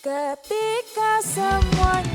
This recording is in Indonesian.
Ketika semuanya